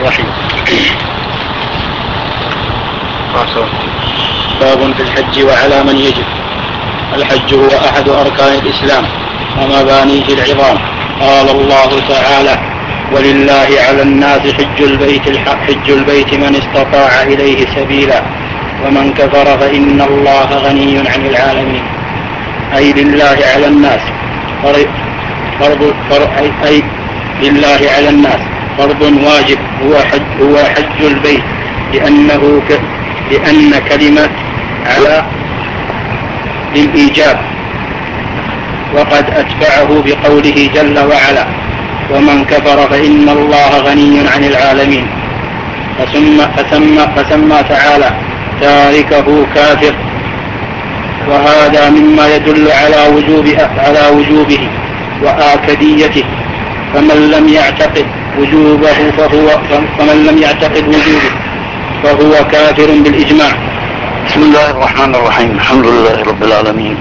الرحيم. باب في الحج وعلى من يجب. الحج هو أحد أركان الإسلام ومبانيه العظام. قال الله تعالى ولله على الناس حج البيت حج البيت من استطاع إليه سبيلا ومن كفر فإن الله غني عن العالمين. أي لله على الناس. فرض أي, أي لله على الناس. فرض واجب هو حج هو حج البيت. لأنه ك لأن كلمة على للإيجاب. وقد أتبعه بقوله جل وعلا ومن كفر فإن الله غني عن العالمين. فسمى, فسمى, فسمى تعالى تاركه كافر. وهذا مما يدل على وجوب على وجوبه وآكديته. فمن لم يعتقد وجوبه فهو فمن لم يعتقد وجوبه فهو كافر بالإجماع. بسم الله الرحمن الرحيم. الحمد لله رب العالمين.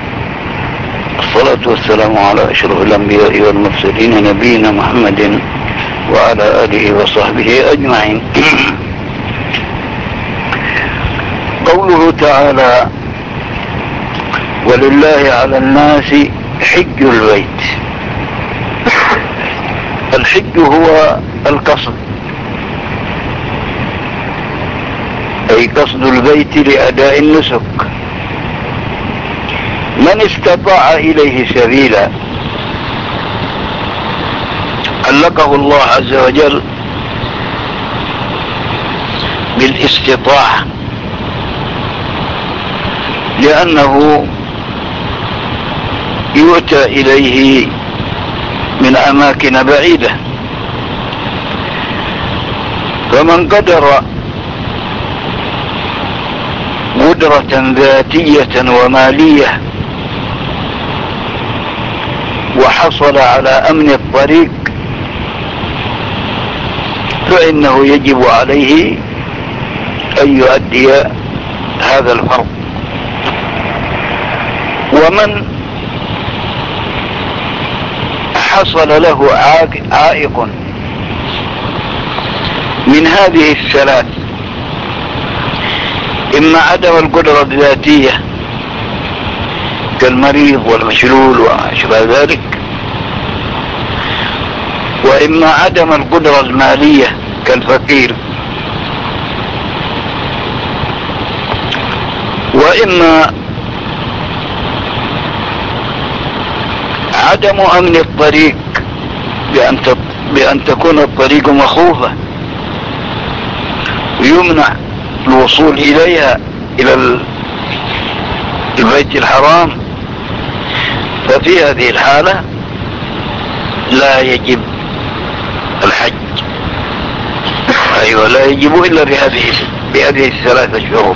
الصلاة والسلام على أشرف الأنبياء والمرسلين نبينا محمد وعلى آله وصحبه أجمعين. قوله تعالى ولله على الناس حج البيت. الحج هو القصد. أي قصد البيت لأداء النسك. من استطاع إليه سبيلا. علقه الله عز وجل بالاستطاعة. لأنه يؤتى إليه من أماكن بعيدة. فمن قدر قدرة ذاتية ومالية وحصل على أمن الطريق فإنه يجب عليه أن يؤدي هذا الفرض ومن حصل له عائق. من هذه الثلاث إما عدم القدرة الذاتية كالمريض والمشلول وما شبه ذلك وإما عدم القدرة المالية كالفقير. وإما عدم أمن الطريق بأن, بأن تكون الطريق مخوفة. ويمنع الوصول إليها إلى البيت الحرام. ففي هذه الحالة لا يجب الحج. أيوة لا يجب إلا بهذه بهذه الثلاثة الشروط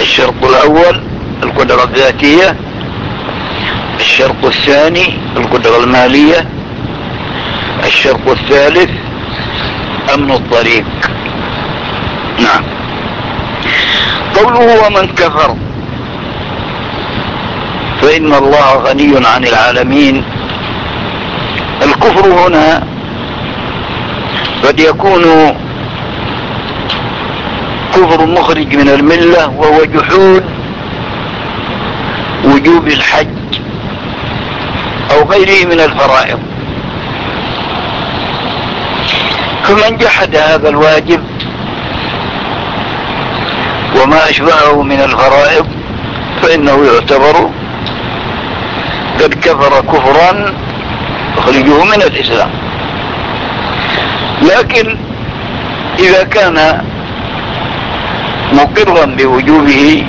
الشرط الأول القدرة الذاتية الشرط الثاني القدرة المالية. الشرط الثالث أمن الطريق. نعم. قوله ومن كفر. فإن الله غني عن العالمين. الكفر هنا قد يكون كفر مخرج من الملة وهو جحود وجوب الحج. أو غيره من الفرائض. فمن جحد هذا الواجب وما اشبهه من الفرائض فإنه يعتبر قد كفر كفرا يخرجه من الإسلام. لكن إذا كان مقرا بوجوبه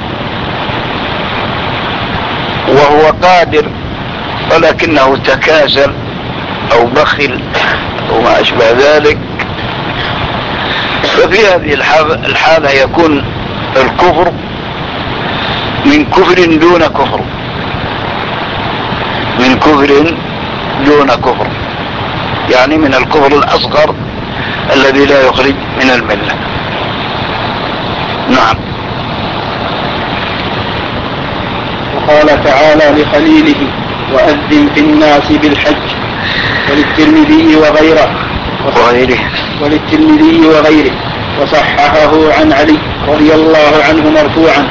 وهو قادر ولكنه تكاسل أو بخل أو ما أشبه ذلك. ففي هذه الحالة يكون الكفر من كفر دون كفر. من كفر دون كفر. يعني من الكفر الأصغر الذي لا يخرج من الملة. نعم. وقال تعالى لخليله وأذن في الناس بالحج وللترمذي وغيره. وغيره. وللترمذي وغيره. وصححه عن علي رضي الله عنه مرفوعا.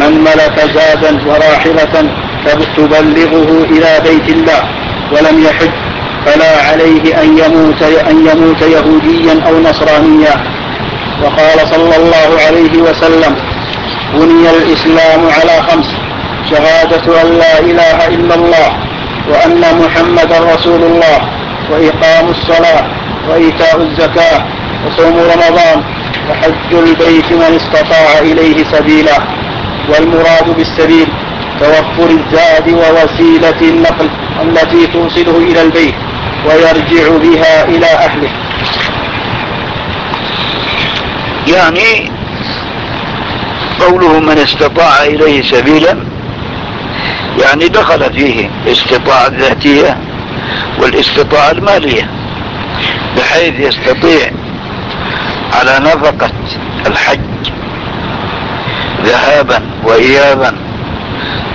من ملك زادا وراحلة تبلغه إلى بيت الله ولم يحج فلا عليه أن يموت أن يموت يهوديا أو نصرانيا. وقال صلى الله عليه وسلم بني الإسلام على خمس. شهادة أن لا إله إلا الله وأن محمدا رسول الله وإقام الصلاة وإيتاء الزكاة وصوم رمضان وحج البيت من استطاع إليه سبيلا. والمراد بالسبيل توفر الزاد ووسيلة النقل التي توصله إلى البيت ويرجع بها إلى أهله. يعني قوله من استطاع إليه سبيلا يعني دخل فيه استطاعة ذاتية والاستطاعة المالية بحيث يستطيع على نفقة الحج ذهابا وإيابا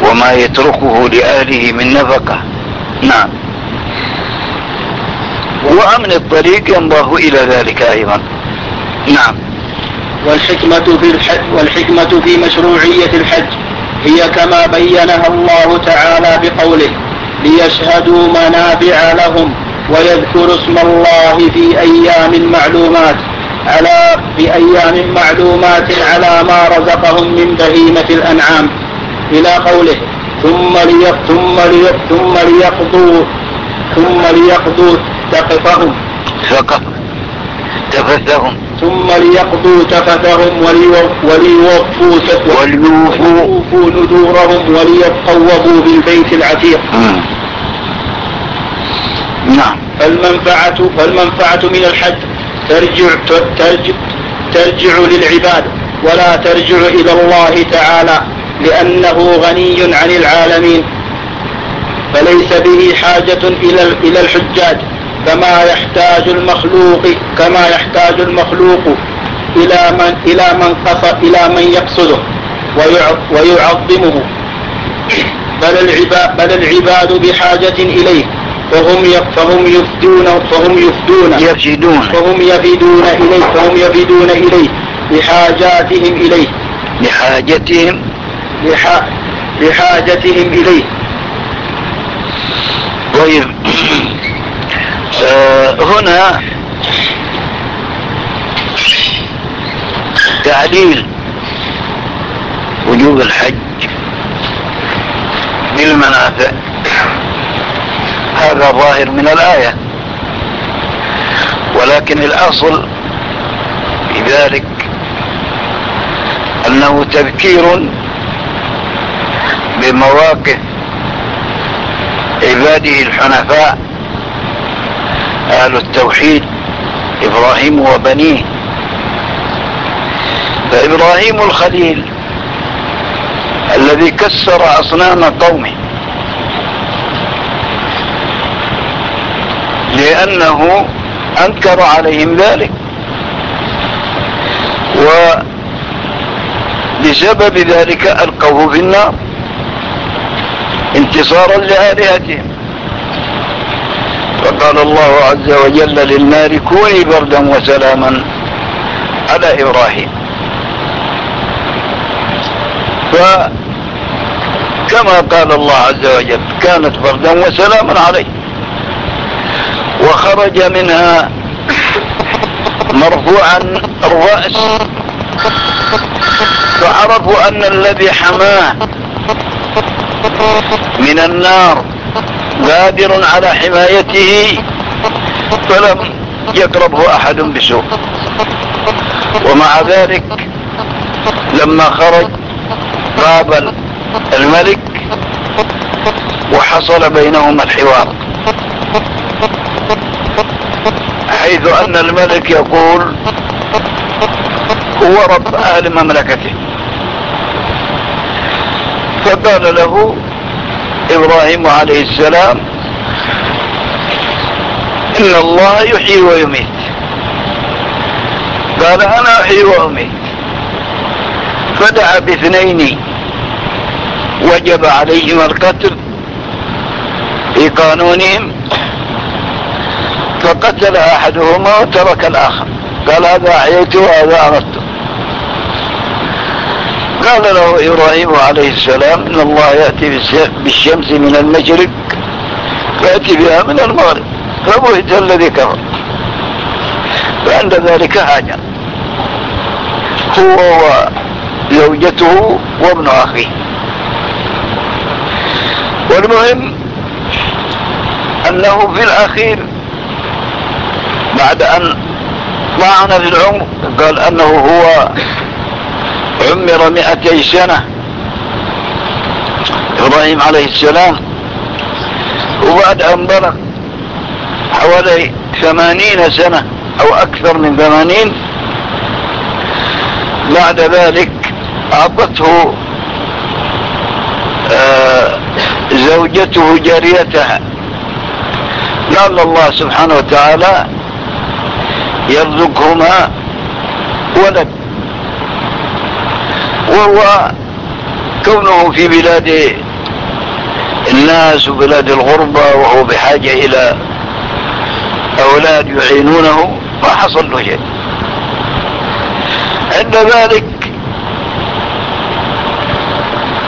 وما يتركه لأهله من نفقة. نعم. وأمن الطريق ينبه إلى ذلك أيضا. نعم. والحكمة في الحج والحكمة في مشروعية الحج. هي كما بينها الله تعالى بقوله ليشهدوا منافع لهم ويذكروا اسم الله في أيام معلومات على في أيام معلومات على ما رزقهم من بهيمة الأنعام. إلى قوله ثم لي ثم ثم ليقضوا ثم ليقضوا تقفهم. فقط تفثهم ثم ليقضوا تفثهم وليوفوا وليوفوا. نذورهم وليطوفوا بالبيت العتيق. نعم. فالمنفعة فالمنفعة من الحج ترجع ترجع ترجع للعباد. ولا ترجع إلى الله تعالى. لأنه غني عن العالمين. فليس به حاجة إلى إلى الحجاج. كما يحتاج المخلوق كما يحتاج المخلوق إلى من إلى من قصد إلى من يقصده ويعظمه. بل العباد بل العباد بحاجة إليه فهم فهم يفدون فهم يفدون. يفدون. فهم يفدون إليه فهم يفدون إليه لحاجاتهم إليه. لحاجتهم. لحاجتهم إليه. طيب. هنا تعليل وجوب الحج بالمنافع هذا ظاهر من الآية. ولكن الأصل في ذلك أنه تذكير بمواقف عباده الحنفاء أهل التوحيد إبراهيم وبنيه. فإبراهيم الخليل الذي كسر أصنام قومه. لأنه أنكر عليهم ذلك. ولسبب ذلك ألقوه في النار انتصارا لآلهتهم. فقال الله عز وجل للنار كوني بردا وسلاما. على إبراهيم. فكما قال الله عز وجل كانت بردا وسلاما عليه. وخرج منها مرفوعا الرأس. فعرفوا أن الذي حماه من النار. قادر على حمايته فلم يقربه أحد بسوء. ومع ذلك لما خرج قابل الملك وحصل بينهما الحوار. حيث أن الملك يقول هو رب أهل مملكته. فقال له إبراهيم عليه السلام. إن الله يحيي ويميت. قال أنا أحيي وأميت. فدعا باثنين وجب عليهما القتل في قانونهم فقتل أحدهما وترك الآخر. قال هذا احييت وهذا اردت قال له إبراهيم عليه السلام إن الله يأتي بالشمس من المشرق فياتي بها من المغرب. فبهت الذي كفر. فعند ذلك هاجر. هو وزوجته وابن أخيه. والمهم أنه في الأخير بعد أن طعن في العمر قال أنه هو عمر مئتي سنة. إبراهيم عليه السلام وبعد أن بلغ حوالي ثمانين سنة أو أكثر من ثمانين بعد ذلك أعطته آه زوجته جاريتها. لعل الله سبحانه وتعالى يرزقهما ولد. وهو كونه في بلاد الناس وبلاد الغربة وهو بحاجة إلى أولاد يعينونه ما حصل له شيء. عند ذلك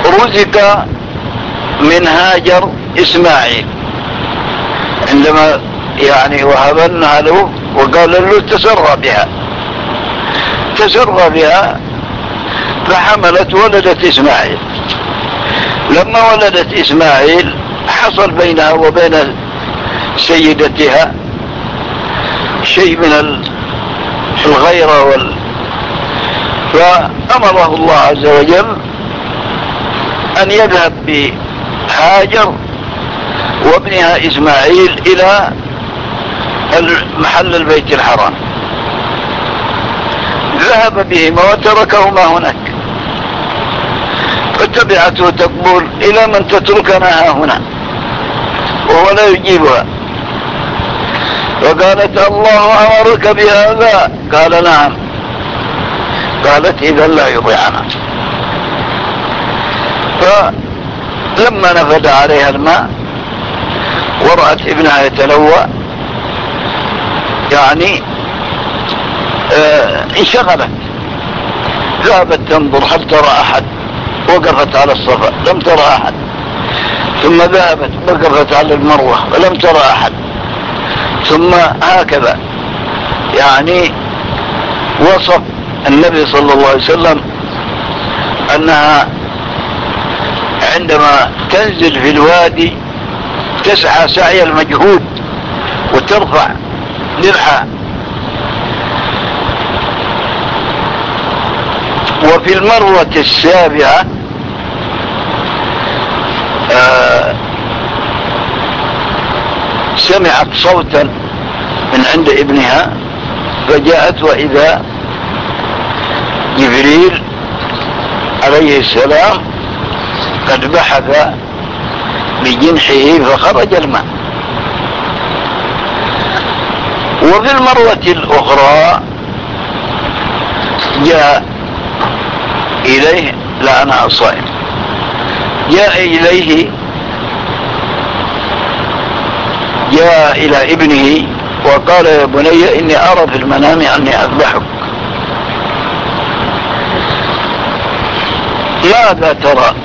رزق من هاجر إسماعيل. عندما يعني وهبنها له وقال له تسرى بها. تسرى بها فحملت ولدت إسماعيل. لما ولدت إسماعيل حصل بينها وبين سيدتها شيء من الغيرة وال فأمره الله عز وجل أن يذهب بهاجر وابنها إسماعيل إلى محل البيت الحرام. ذهب بهما وتركهما هناك. فتبعته تقول إلى من تتركنا ها هنا. وهو لا يجيبها. فقالت الله أمرك بهذا؟ قال نعم. قالت إذا لا يضيعنا. فلما نفد عليها الماء ورأت ابنها يتلوى. يعني آه انشغلت. ذهبت تنظر هل ترى أحد؟ وقفت على الصفا لم ترى أحد. ثم ذهبت وقفت على المروة ولم ترى أحد. ثم هكذا. يعني وصف النبي صلى الله عليه وسلم أنها عندما تنزل في الوادي تسعى سعي المجهود وترفع درعها وفي المرة السابعة سمعت صوتا من عند ابنها فجاءت وإذا جبريل عليه السلام قد بحث بجنحه فخرج الماء. وفي المرة الأخرى جاء إليه لا أنا جاء إليه جاء إلى ابنه وقال يا بني إني أرى في المنام أني أذبحك. ماذا ترى؟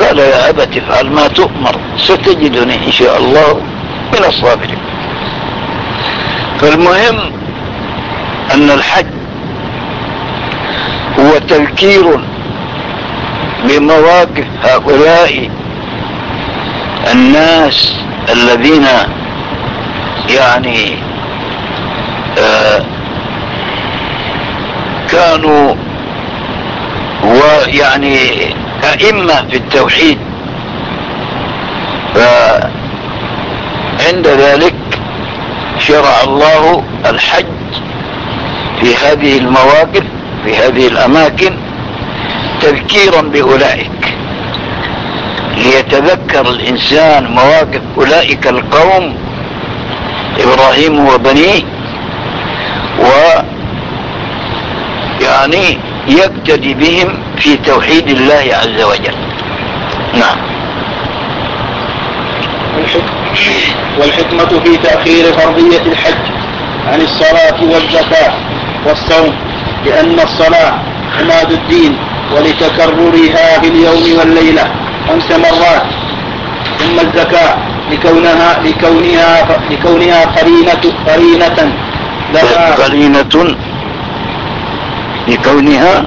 قال يا أبت افعل ما تؤمر ستجدني إن شاء الله من الصابرين. فالمهم أن الحج هو تذكير بمواقف هؤلاء الناس الذين يعني آه كانوا ويعني أئمة في التوحيد. فعند ذلك شرع الله الحج في هذه المواقف في هذه الأماكن تذكيرا بأولئك. ليتذكر الإنسان مواقف أولئك القوم إبراهيم وبنيه و يعني يقتدي بهم في توحيد الله عز وجل. نعم. والحكمة في تأخير فرضية الحج عن الصلاة والزكاة والصوم لأن الصلاة عماد الدين. ولتكررها في اليوم والليلة خمس مرات. ثم الزكاة. لكونها لكونها لكونها قرينة قرينة. لها قرينة. لكونها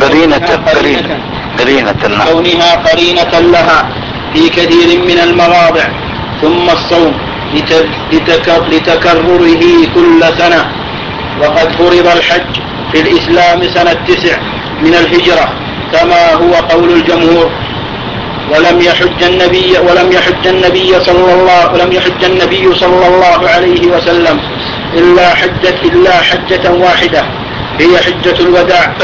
قرينة قرينة. قرينة. كونها قرينة لها في كثير من المواضع. ثم الصوم. لتكرره كل سنة. وقد فرض الحج في الإسلام سنة تسع. من الهجرة كما هو قول الجمهور. ولم يحج النبي ولم يحج النبي صلى الله ولم يحج النبي صلى الله عليه وسلم إلا حجة إلا حجة واحدة هي حجة الوداع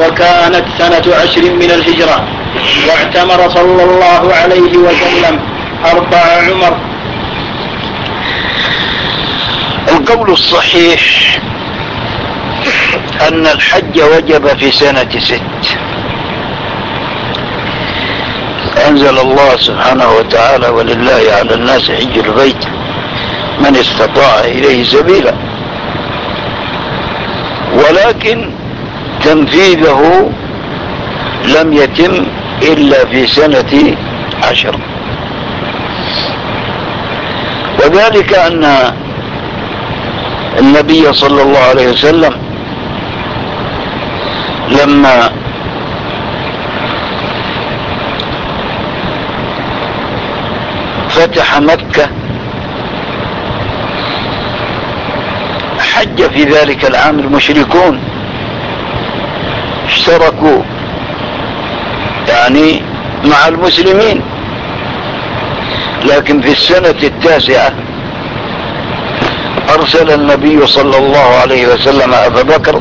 وكانت سنة عشر من الهجرة. واعتمر صلى الله عليه وسلم أربع عمر. القول الصحيح أن الحج وجب في سنة ست. أنزل الله سبحانه وتعالى ولله على الناس حج البيت. من استطاع إليه سبيلا. ولكن تنفيذه لم يتم إلا في سنة عشر. وذلك أن النبي صلى الله عليه وسلم لما فتح مكة حج في ذلك العام المشركون. اشتركوا يعني مع المسلمين. لكن في السنة التاسعة أرسل النبي صلى الله عليه وسلم أبا بكر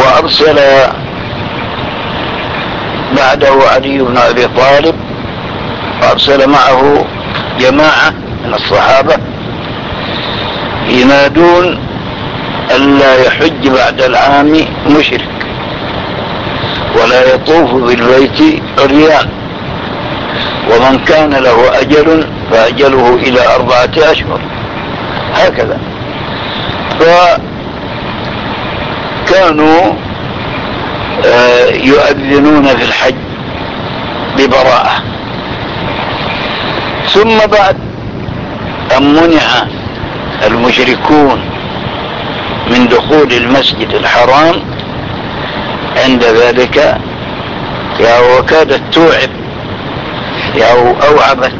وأرسل بعده علي بن أبي طالب وأرسل معه جماعة من الصحابة ينادون ألا يحج بعد العام مشرك ولا يطوف بالبيت عريان ومن كان له أجل فأجله إلى أربعة أشهر هكذا. فكانوا آه، يؤذنون في الحج ببراءة. ثم بعد أن منع المشركون من دخول المسجد الحرام عند ذلك؟ يا وكادت توعب يا أوعبت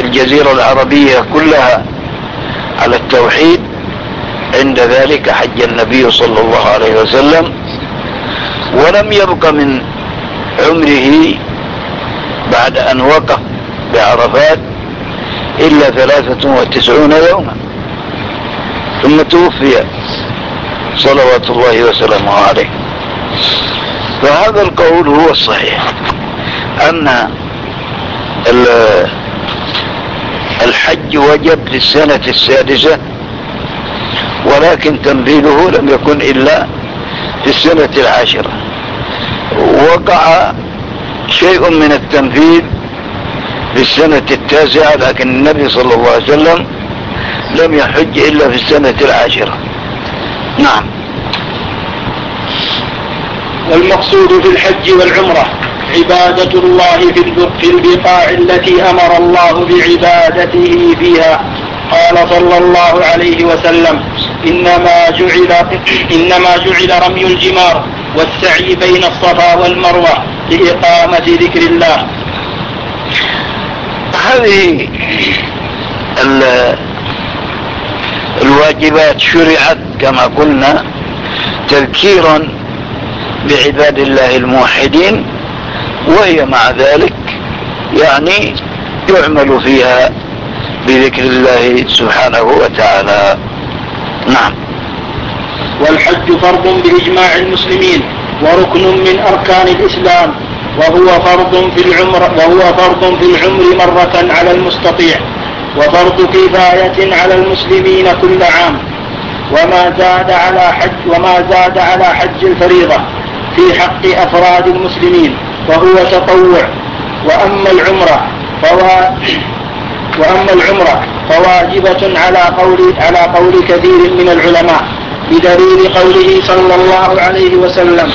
الجزيرة العربية كلها على التوحيد عند ذلك حج النبي صلى الله عليه وسلم ولم يبق من عمره بعد أن وقف بعرفات إلا ثلاثة وتسعون يوما. ثم توفي صلوات الله وسلامه عليه. فهذا القول هو الصحيح أن الحج وجب في السنة السادسة ولكن تنفيذه لم يكن إلا في السنة العاشرة. وقع شيء من التنفيذ في السنة التاسعة لكن النبي صلى الله عليه وسلم لم يحج إلا في السنة العاشرة. نعم. والمقصود في الحج والعمرة عبادة الله في البقاع التي أمر الله بعبادته فيها. قال صلى الله عليه وسلم إنما جعل إنما جعل رمي الجمار والسعي بين الصفا والمروة لإقامة ذكر الله. هذه الواجبات شرعت كما قلنا تذكيرا بعباد الله الموحدين وهي مع ذلك يعني يعمل فيها بذكر الله سبحانه وتعالى. نعم. والحج فرض بإجماع المسلمين وركن من أركان الإسلام وهو فرض في العمر وهو فرض في العمر مرة على المستطيع وفرض كفاية على المسلمين كل عام. وما زاد على حج وما زاد على حج الفريضة في حق أفراد المسلمين وهو تطوع. وأما العمرة وأما العمرة فواجبة على قول على قول كثير من العلماء بدليل قوله صلى الله عليه وسلم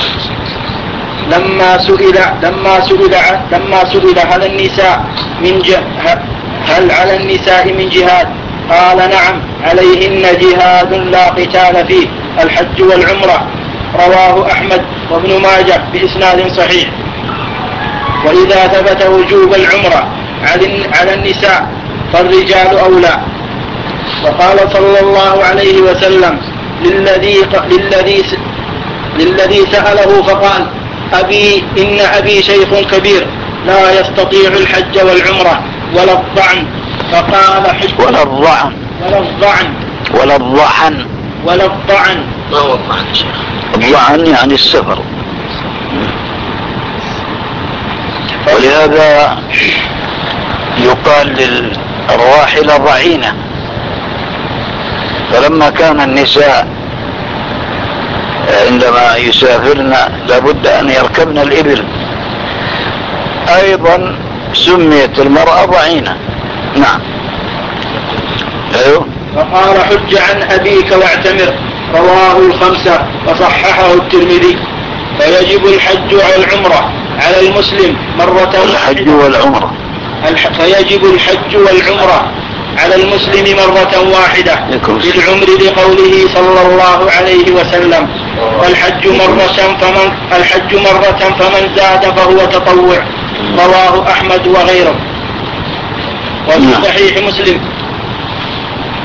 لما سئل لما سئل لما سئل هل النساء من هل على النساء من جهاد؟ قال نعم عليهن جهاد لا قتال فيه الحج والعمرة. رواه أحمد وابن ماجه بإسناد صحيح. وإذا ثبت وجوب العمرة على النساء فالرجال أولى. وقال صلى الله عليه وسلم للذي للذي للذي سأله فقال أبي إن أبي شيخ كبير لا يستطيع الحج والعمرة ولا الضعن. فقال حج ولا الضعن. ولا الضعن. ولا الضعن ولا الضعن. ما هو الضعن يا شيخ؟ الضعن يعني السفر. ولهذا يقال للراحلة ضعينة فلما كان النساء عندما يسافرن لابد أن يركبن الإبل. أيضا سميت المرأة ضعينة نعم. أيوه. وقال حج عن أبيك واعتمر. رواه الخمسة وصححه الترمذي. فيجب الحج والعمرة على المسلم مرة الحج والعمرة. فيجب الحج والعمرة على المسلم مرة واحدة بالعمر لقوله صلى الله عليه وسلم. والحج مرة فمن الحج مرة فمن زاد فهو تطوع. رواه أحمد وغيره. وفي نعم. صحيح مسلم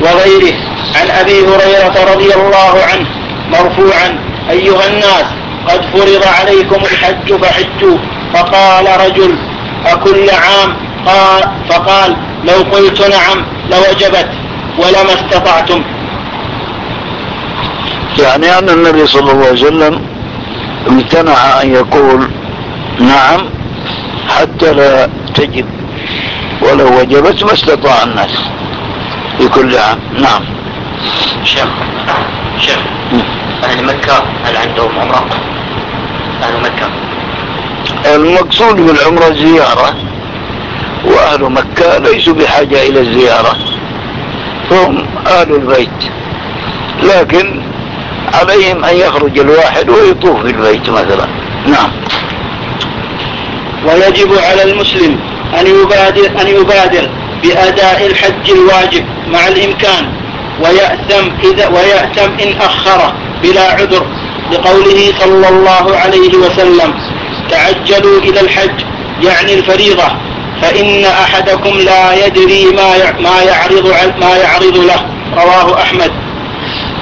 وغيره. عن أبي هريرة رضي الله عنه مرفوعا أيها الناس قد فرض عليكم الحج فحجوا. فقال رجل أكل عام؟ قال فقال لو قلت نعم لوجبت ولما استطعتم. يعني أن النبي صلى الله عليه وسلم امتنع أن يقول نعم حتى لا تجب ولو وجبت ما استطاع الناس في كل عام. نعم. شيخ شيخ أهل مكة هل عندهم عمرة؟ أهل مكة. المقصود بالعمرة زيارة. وأهل مكة ليسوا بحاجة إلى الزيارة. هم أهل البيت. لكن عليهم أن يخرج الواحد ويطوف بالبيت مثلا. نعم. ويجب على المسلم أن يبادر, أن يبادر بأداء الحج الواجب مع الإمكان ويأتم, إذا ويأتم إن أخره بلا عذر. لقوله صلى الله عليه وسلم تعجلوا إلى الحج يعني الفريضة. فإن أحدكم لا يدري ما ما يعرض ما يعرض له. رواه أحمد.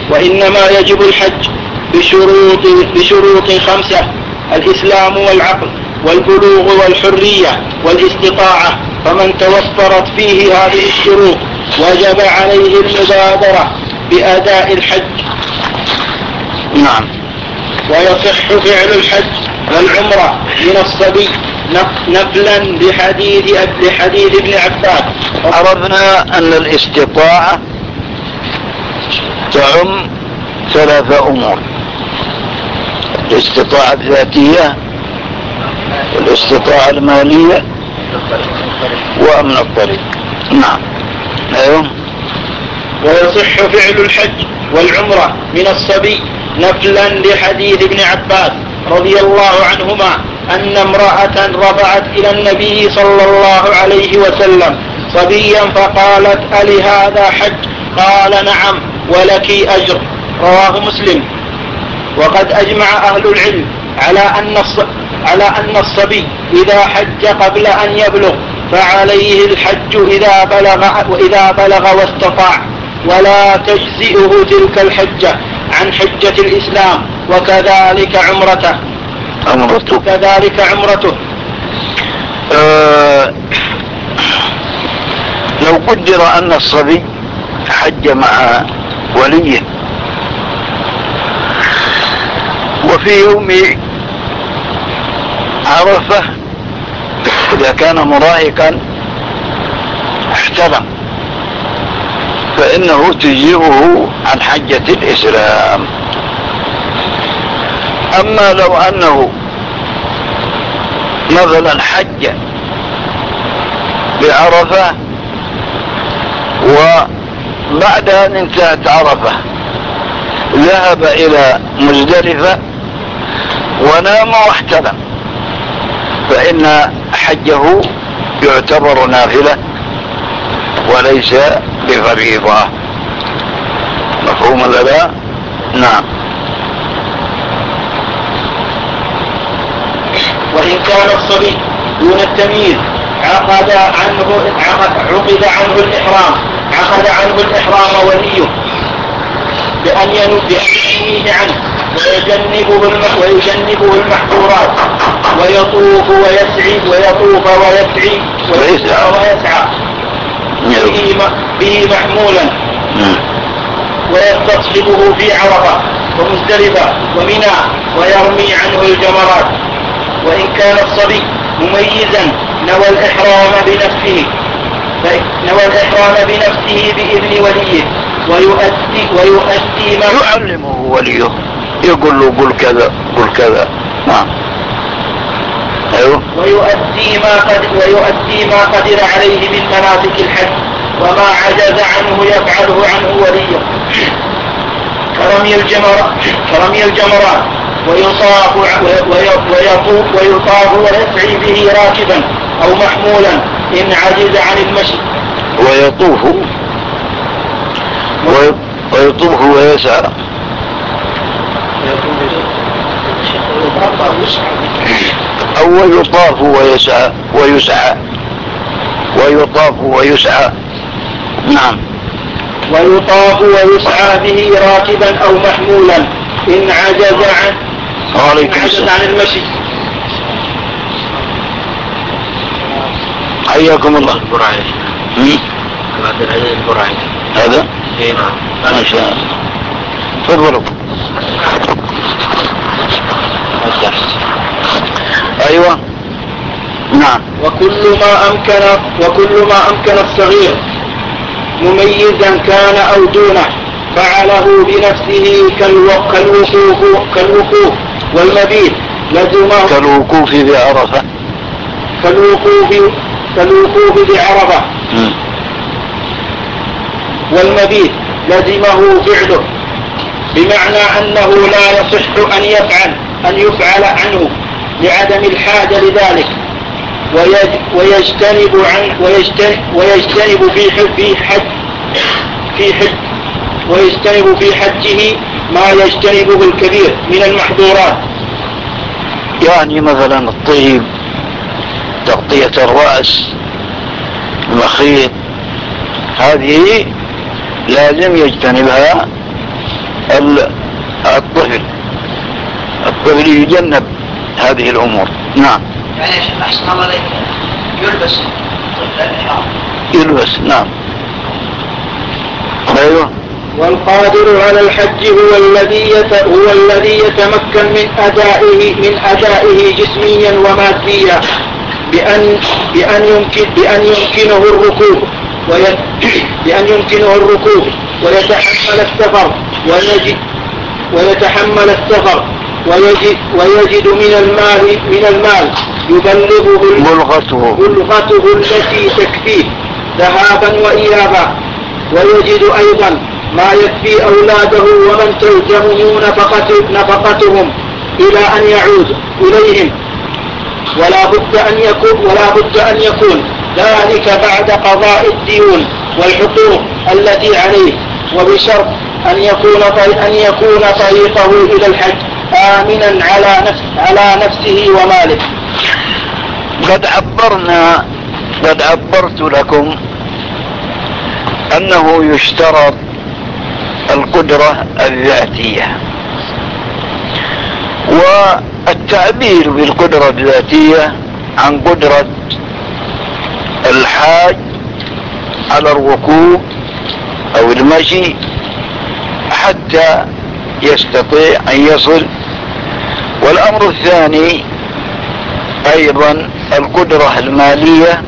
وإنما يجب الحج بشروط بشروط خمسة الإسلام والعقل والبلوغ والحرية والاستطاعة. فمن توفرت فيه هذه الشروط وجب عليه المبادرة بأداء الحج. نعم. ويصح فعل الحج والعمرة من الصبي. نقلا لحديث لحديث ابن عباس. عرفنا أن الاستطاعة تعم ثلاث أمور. الاستطاعة الذاتية والاستطاعة المالية وأمن الطريق. نعم. أيوه ويصح فعل الحج والعمرة من الصبي نفلا لحديث ابن عباس رضي الله عنهما. أن امرأة رفعت إلى النبي صلى الله عليه وسلم صبيا فقالت ألهذا حج؟ قال نعم ولك أجر. رواه مسلم. وقد أجمع أهل العلم على أن على أن الصبي إذا حج قبل أن يبلغ فعليه الحج إذا بلغ وإذا بلغ واستطاع. ولا تجزئه تلك الحجة عن حجة الإسلام وكذلك عمرته. عمرته كذلك عمرته. آه لو قدر أن الصبي حج مع وليه وفي يوم عرفة إذا كان مراهقا احترم فإنه تجزئه عن حجة الإسلام. أما لو أنه مثلا حج بعرفة وبعد أن انتهت عرفة ذهب إلى مزدلفة ونام واحتلم فإن حجه يعتبر نافلة وليس بفريضة. مفهوم لا؟ نعم. وإن كان الصبي دون التمييز عقد عنه عقد عنه الإحرام عقد عنه الإحرام وليه. بأن ينويه عنه ويجنبه ويجنبه المحظورات ويطوف ويسعي ويطوف ويسعي ويسعى. ويسعى. به محمولا ويستصحبه في عرفة ومزدلفة ومنى ويرمي عنه الجمرات. وإن كان الصبي مميزا نوى الإحرام بنفسه نوى الإحرام بنفسه بإذن وليه ويؤدي ويؤدي ما يعلمه وليه. يقول له قل كذا قل كذا. نعم. أيوه. ويؤدي ما قد ويؤدي ما قدر عليه من مناسك الحج وما عجز عنه يفعله عنه وليه. كرمي الجمرات كرمي الجمرات ويصاف ويطوف ويطاف ويسعي به راكبا أو محمولا. إن عجز عن المشي. ويطوف. ويطوف ويسعى. أو يطاف ويسعى. ويسعى. ويطاف ويسعى. نعم. ويطاف ويسعى به راكبا أو محمولا. إن عجز عن وعليكم عن المشي حياكم الله. البرعي عبد العزيز البرعي هذا؟ اي نعم. ما شاء الله. تفضلوا. أيوه. نعم. وكل ما أمكن وكل ما أمكن الصغير مميزا كان أو دونه فعله بنفسه كالوقوف كالوقوف. والمبيت لزمه كالوقوف بعرفة كالوقوف كالوقوف بعرفة والمبيت لزمه فعله بمعنى أنه لا يصح أن يفعل أن يفعل عنه لعدم الحاجة لذلك. ويجتنب عن ويجتنب, ويجتنب في حج في حج ويجتنب في حجه ما يجتنبه الكبير من المحظورات. يعني مثلا الطيب تغطية الرأس المخيط هذه لازم يجتنبها الطفل. الطفل يجنب هذه الأمور. نعم. يعني أحسن الله عليك. يلبس. يلبس نعم. أيوه. والقادر على الحج هو الذي هو الذي يتمكن من أدائه من أدائه جسميا وماديا. بأن بأن يمكن بأن يمكنه الركوب. بأن يمكنه الركوب. ويتحمل السفر. ويجد ويتحمل السفر. ويجد, ويجد من المال من المال. يبلغه بلغته بلغته التي تكفيه. ذهابا وإيابا. ويجد أيضا ما يكفي أولاده ومن تلزمه نفقتهم إلى أن يعود إليهم ولا بد أن يكون ولا بد أن يكون ذلك بعد قضاء الديون والحقوق التي عليه وبشرط أن يكون أن يكون طريقه إلى الحج آمنا على نفس على نفسه وماله. قد عبرنا قد عبرت لكم أنه يشترط القدرة الذاتية. والتعبير بالقدرة الذاتية عن قدرة الحاج على الركوب أو المشي حتى يستطيع أن يصل. والأمر الثاني أيضا القدرة المالية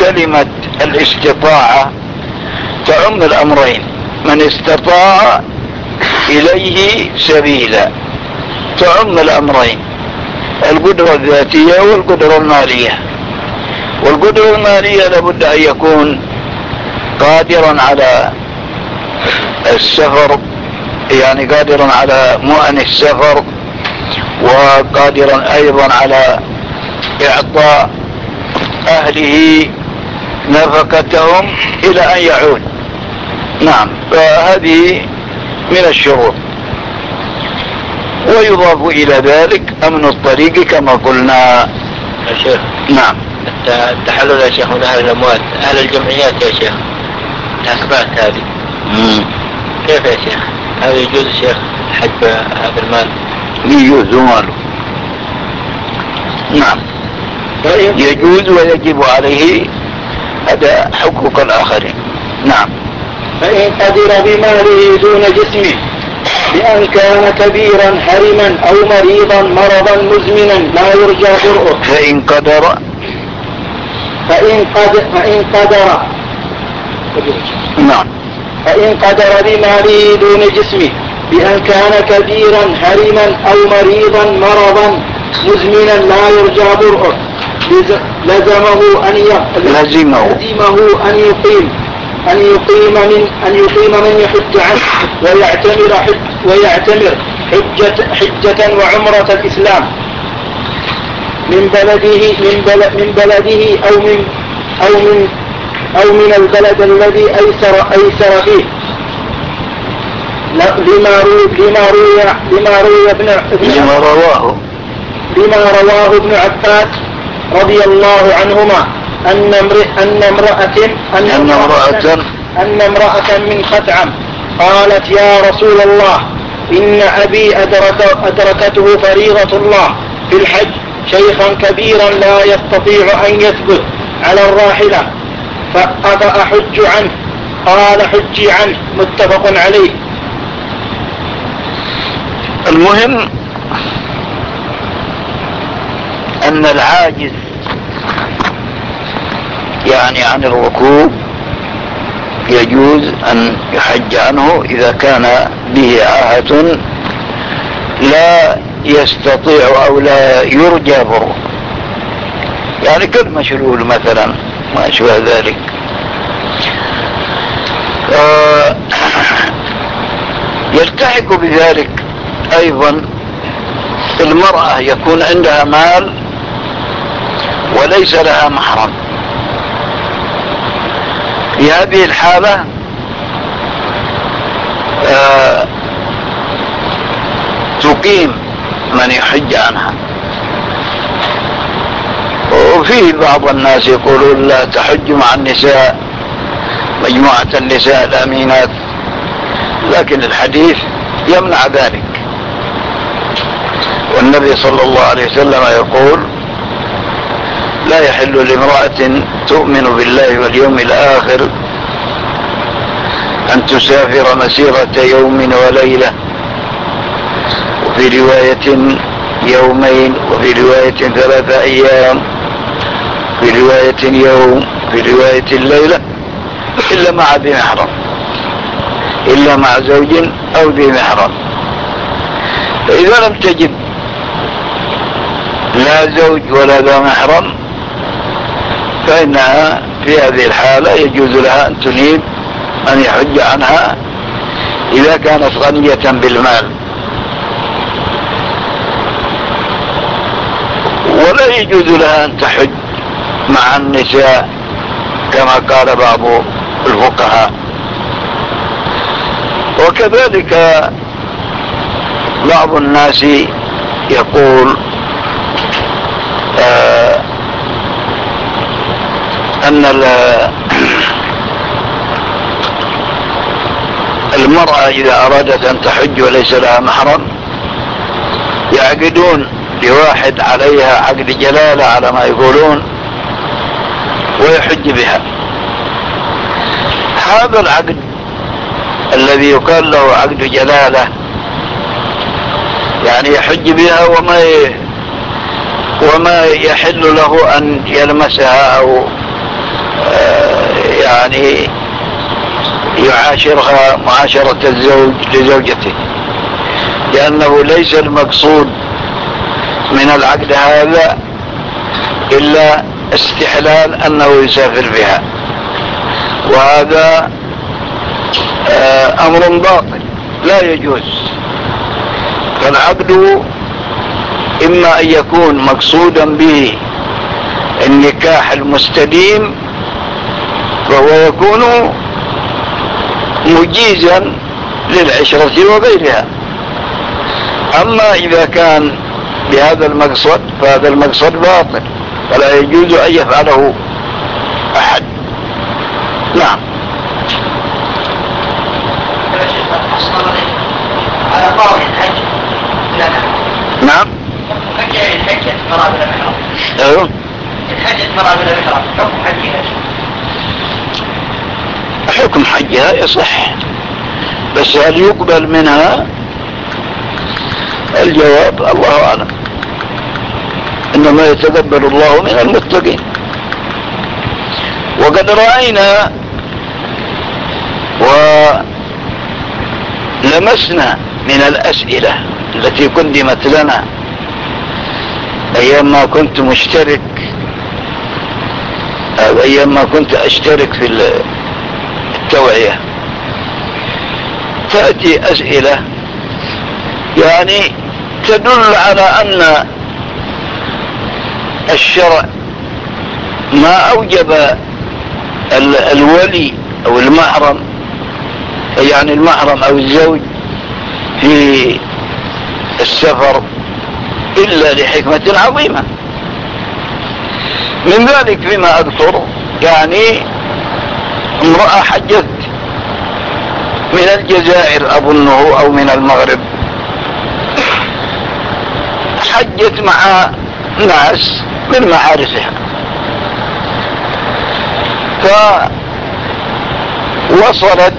وكلمة الاستطاعة تعم الأمرين. من استطاع إليه سبيلا. تعم الأمرين. القدرة الذاتية والقدرة المالية. والقدرة المالية لابد أن يكون قادرا على السفر يعني قادرا على مؤن السفر وقادرا أيضا على إعطاء أهله نفقتهم إلى أن يعود. نعم. فهذه من الشروط ويضاف إلى ذلك أمن الطريق كما قلنا. يا شيخ. نعم. التحلل يا شيخ من أهل الأموال. أهل الجمعيات يا شيخ. الأثبات هذه. مم. كيف يا شيخ؟ هذا يجوز يا شيخ حجب هذا المال؟ يجوز ماله. نعم. يجوز ويجب عليه هذا حقوق الآخرين. نعم. فإن قدر بماله دون جسمه بأن كان كبيرا حرما أو مريضا مرضا مزمنا لا يرجى برؤه فإن قدر. فإن قدر, فإن قدر. نعم. فإن قدر بماله دون جسمه بأن كان كبيرا حرما أو مريضا مرضا مزمنا لا يرجى برؤه لزمه أن لزمه. لزمه أن يقيم. أن يقيم من أن يقيم من يحج عنه ويعتمر حج ويعتمر حجة حجة وعمرة الإسلام. من بلده من بلد من بلده أو من أو من أو من البلد الذي أيسر أيسر فيه. لما روي لما روي لما روي ابن لما رواه. لما رواه ابن عباس رضي الله عنهما. أن أن امرأة أن امرأة أن امرأة من خثعم قالت يا رسول الله إن أبي أدرك أدركته فريضة الله في الحج شيخا كبيرا لا يستطيع أن يثبت على الراحلة. فأحج عنه قال حجي عنه متفق عليه. المهم أن العاجز يعني عن الركوب يجوز أن يحج عنه إذا كان به عاهة لا يستطيع أو لا يرجى بره. يعني كالمشلول مثلا ما أشبه ذلك. آه يلتحق بذلك أيضا المرأة يكون عندها مال وليس لها محرم. في هذه الحالة آه تقيم من يحج عنها. وفيه بعض الناس يقولون لا تحج مع النساء مجموعة النساء الأمينات. لكن الحديث يمنع ذلك. والنبي صلى الله عليه وسلم يقول لا يحل لامرأة تؤمن بالله واليوم الآخر أن تسافر مسيرة يوم وليلة. وفي رواية يومين وفي رواية ثلاثة أيام في رواية يوم في رواية الليلة إلا مع ذي محرم. إلا مع زوج أو ذي محرم. فإذا لم تجد لا زوج ولا ذا محرم فإنها في هذه الحالة يجوز لها أن تنيب أن يحج عنها إذا كانت غنية بالمال. ولا يجوز لها أن تحج مع النساء كما قال بعض الفقهاء. وكذلك بعض الناس يقول آه أن المرأة إذا أرادت أن تحج وليس لها محرم يعقدون لواحد عليها عقد جلالة على ما يقولون ويحج بها. هذا العقد الذي يقال له عقد جلالة يعني يحج بها وما وما يحل له أن يلمسها أو يعني يعاشرها معاشرة الزوج لزوجته. لأنه ليس المقصود من العقد هذا إلا استحلال أنه يسافر بها. وهذا آه، أمر باطل لا يجوز. فالعقد إما أن يكون مقصودا به النكاح المستديم فهو يكون مجيزا للعشرة وغيرها أما إذا كان بهذا المقصد فهذا المقصد باطل فلا يجوز أن يفعله أحد. نعم. الحج. نعم. الحجة المرأة بلا محرم أيوه. الحجة المرأة بلا محرم حكم حجها حكم حجها يصح بس هل يقبل منها؟ الجواب الله أعلم. إنما يتقبل الله من المتقين. وقد رأينا ولمسنا من الأسئلة التي قدمت لنا أيام ما كنت مشترك أو أيام ما كنت أشترك في التوعية. تأتي أسئلة. يعني تدل على أن الشرع ما أوجب الولي أو المحرم يعني المحرم أو الزوج في السفر إلا لحكمة عظيمة. من ذلك فيما أذكر يعني امرأة حجت من الجزائر أظنه أو من المغرب. حجت مع ناس من معارفها. فوصلت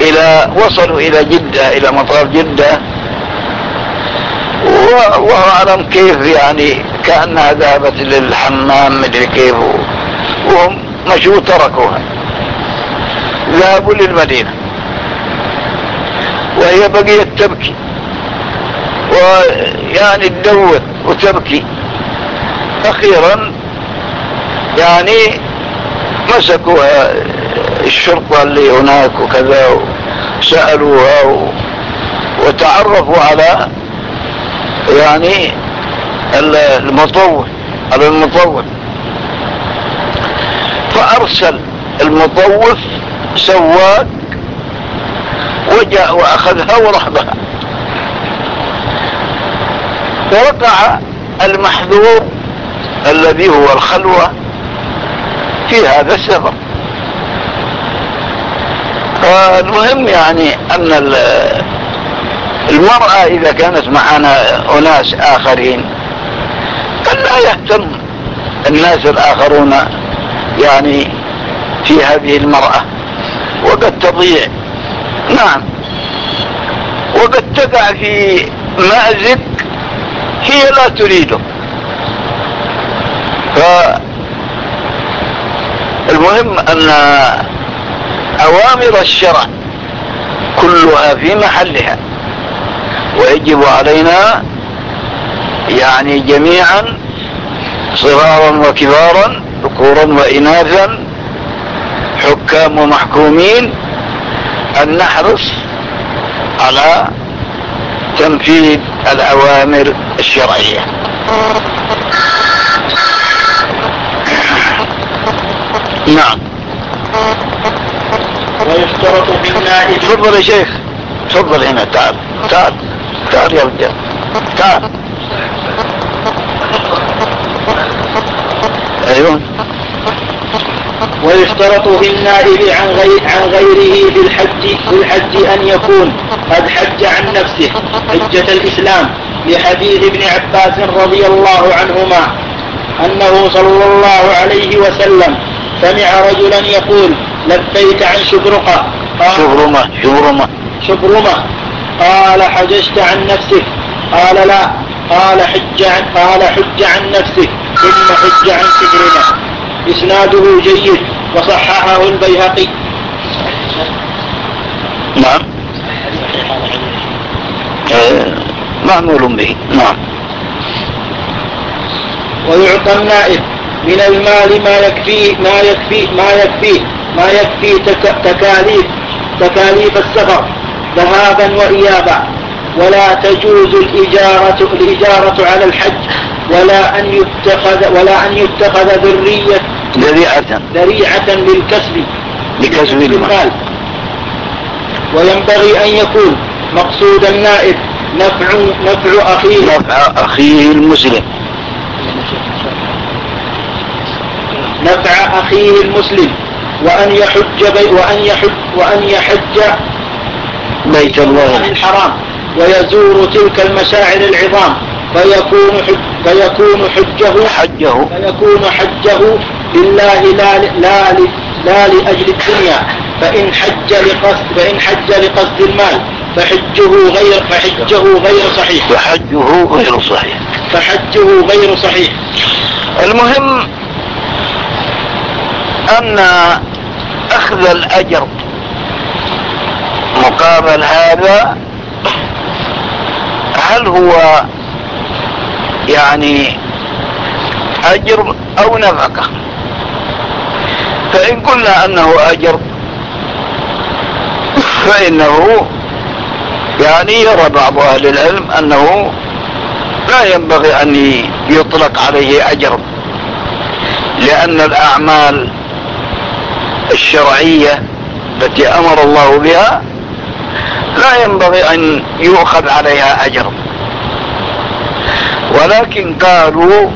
إلى وصلوا إلى جدة إلى مطار جدة. والله اعلم كيف يعني كأنها ذهبت للحمام مدري كيف. وهم مشوا تركوها. ذهبوا للمدينة وهي بقيت تبكي. ويعني تدور وتبكي. أخيرا يعني مسكوها الشرطة اللي هناك وكذا وسألوها وتعرفوا على يعني المطول على المطول. فأرسل المطوف سواق وجاء وأخذها ورهبها ووقع المحذور الذي هو الخلوة في هذا السفر فالمهم يعني أن المرأة إذا كانت معنا أناس آخرين لا يهتم الناس الآخرون يعني في هذه المرأة وقد تضيع. نعم. وقد تقع في مأزق هي لا تريده. فالمهم أن أوامر الشرع كلها في محلها. ويجب علينا يعني جميعا صغارا وكبارا ذكورا وإناثا حكام ومحكومين أن نحرص على تنفيذ الأوامر الشرعية. نعم. ويشترط النائب تفضل يا شيخ. تفضل هنا تعال. تعال. تعال يا رجال. تعال. أيوه. ويشترط في النائب عن, غير عن غيره في الحج في الحج أن يكون قد حج عن نفسه حجة الإسلام لحديث ابن عباس رضي الله عنهما أنه صلى الله عليه وسلم سمع رجلا يقول لبيك عن شبرقة شبرمة شبرمة. شبرمة. قال حججت عن نفسك قال لا قال حج عن قال حج عن نفسك ثم حج عن شبرمة. إسناده جيد. وصححه البيهقي. نعم. آه، معمول به. نعم. ويعطى النائب من المال ما يكفي ما يكفي ما يكفي ما يكفي تكاليف تكاليف السفر ذهابا وإيابا. ولا تجوز الإجارة الإجارة على الحج. ولا أن يتخذ ولا أن يتخذ ذرية ذريعة. ذريعة للكسب. لكسب المال. وينبغي أن يكون مقصود النائب نفع نفع أخيه. نفع أخيه المسلم. نفع أخيه المسلم. وأن يحج بي وأن يحج وأن يحج بيت الله. الحرام ويزور تلك المشاعر العظام. فيكون حج فيكون حجه حجه. فيكون حجه لله لا لا لا لأجل الدنيا. فإن حج لقصد فإن حج لقصد المال فحجه غير فحجه غير صحيح. فحجه غير صحيح. فحجه غير صحيح. المهم أن أخذ الأجر مقابل هذا هل هو يعني أجر أو نفقة. فإن قلنا أنه أجر فإنه يعني يرى بعض أهل العلم أنه لا ينبغي أن يطلق عليه أجر لأن الأعمال الشرعية التي أمر الله بها لا ينبغي أن يؤخذ عليها أجر. ولكن قالوا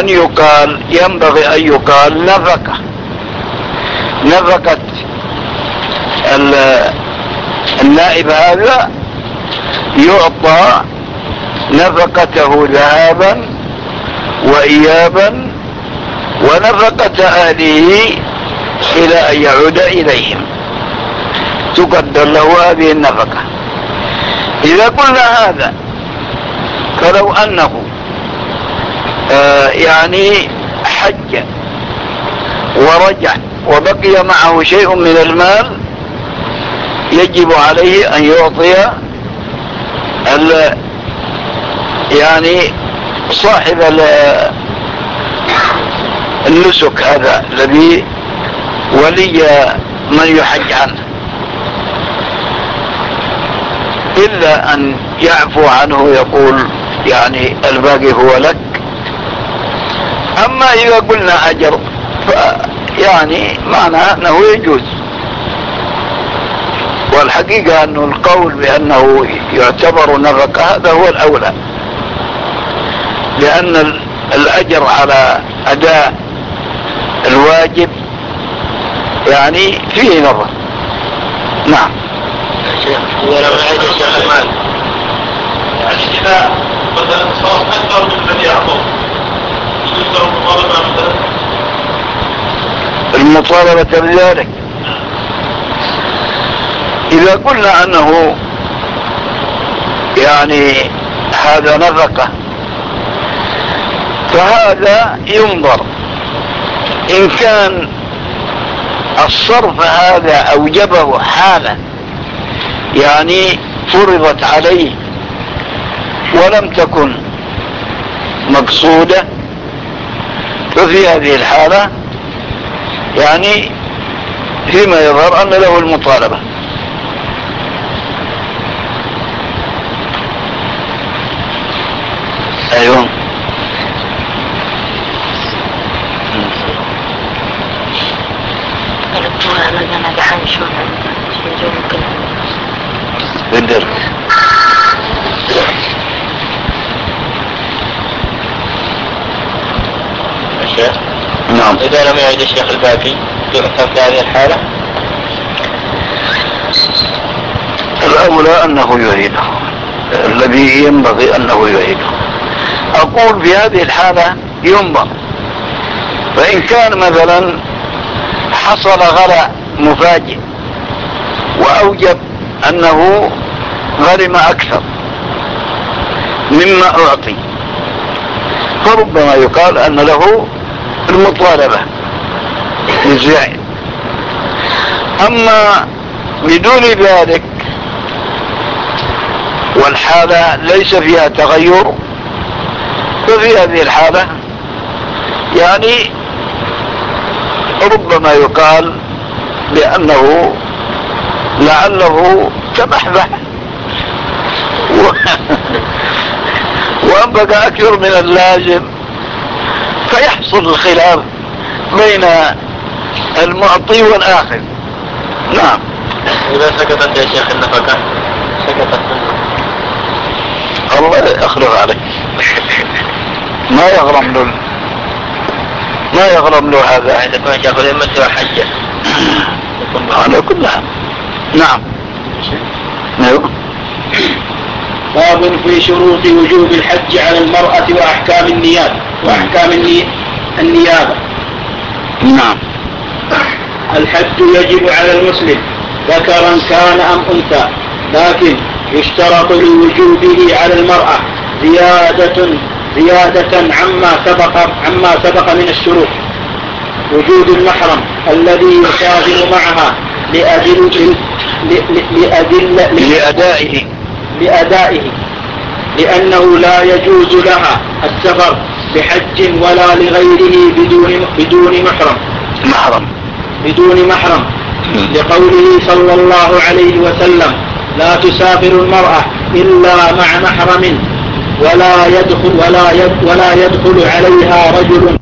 أن يقال ينبغي أن يقال نفقة. نفقة النائب هذا يعطى نفقته ذهابا وإيابا ونفقة أهله إلى أن يعود إليهم. تقدر له هذه النفقة. إذا قلنا هذا فلو أنه آه يعني حج ورجع وبقي معه شيء من المال يجب عليه أن يعطي يعني صاحب النسك هذا الذي ولي من يحج عنه. إلا أن يعفو عنه يقول يعني الباقي هو لك. أما إذا قلنا أجر يعني معنى أنه يجوز. والحقيقة أنه القول بأنه يعتبر نفقة هذا هو الأولى. لأن الأجر على أداء الواجب يعني فيه نظر نعم. ولو شيخ المال يعني إذا مثلا صار أكثر من الذي أعطوه المطالبة بذلك. إذا قلنا أنه يعني هذا نفقة فهذا ينظر. إن كان الصرف هذا أوجبه حالا يعني فرضت عليه ولم تكن مقصودة ففي هذه الحالة يعني فيما يظهر أن له المطالبة. أيوه. بالدرس الشيخ نعم. إذا لم يعد الشيخ الباقي يعتبر في هذه الحالة؟ الأولى أنه يعيده. الذي ينبغي أنه يعيده. أقول في هذه الحالة ينظر فإن كان مثلا حصل غلاء مفاجئ وأوجب أنه غرم أكثر مما أعطي. فربما يقال أن له المطالبة. بالزائد أما بدون ذلك والحالة ليس فيها تغير. ففي هذه الحالة يعني ربما يقال بأنه لعله تبحبح وأنبقى أكثر من اللازم فيحصل الخلاف بين المعطي والآخر. نعم. إذا سقطت يا شيخ النفقة منه الله يخلق عليك. ما يغرم له. ما يغرم له هذا. يعني تكون شيخ الأمة حجة على كل حال. نعم. أيوه. باب في شروط وجوب الحج على المرأة وأحكام النيابة وأحكام النيابة. نعم. الحج يجب على المسلم ذكرا كان أم أنثى لكن يشترط لوجوبه على المرأة زيادة زيادة عما سبق عما سبق من الشروط. وجود المحرم الذي يسافر معها لأدل لأدل لأدائه لأدائه لأنه لا يجوز لها السفر بحج ولا لغيره بدون بدون محرم. محرم. بدون محرم. لقوله صلى الله عليه وسلم لا تسافر المرأة إلا مع محرم ولا يدخل ولا يدخل, ولا يدخل عليها رجل